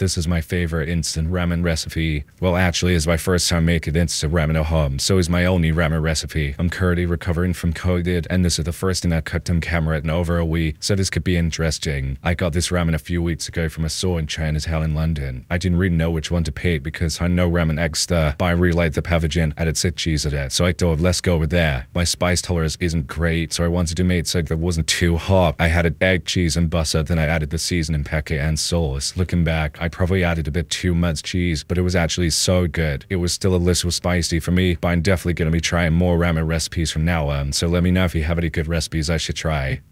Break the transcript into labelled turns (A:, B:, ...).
A: This is my favorite instant ramen recipe. Well, actually, it's my first time making instant ramen at home, so it's my only ramen recipe. I'm currently recovering from COVID, and this is the first thing I cooked on camera in over a week, so this could be interesting. I got this ramen a few weeks ago from a store in Chinatown in London. I didn't really know which one to pick because I know ramen extra, but I really like the Pavagen added sick cheese at it, so I thought let's go with that. My spice tolerance isn't great, so I wanted to make something that wasn't too hot. I had an egg, cheese, and butter, then I added the seasoning packet and sauce. Looking back, I probably added a bit too much cheese, but it was actually so good. It was still a little spicy for me, but I'm definitely going to be trying more ramen recipes from now on, so let me know if you have any good recipes I should try.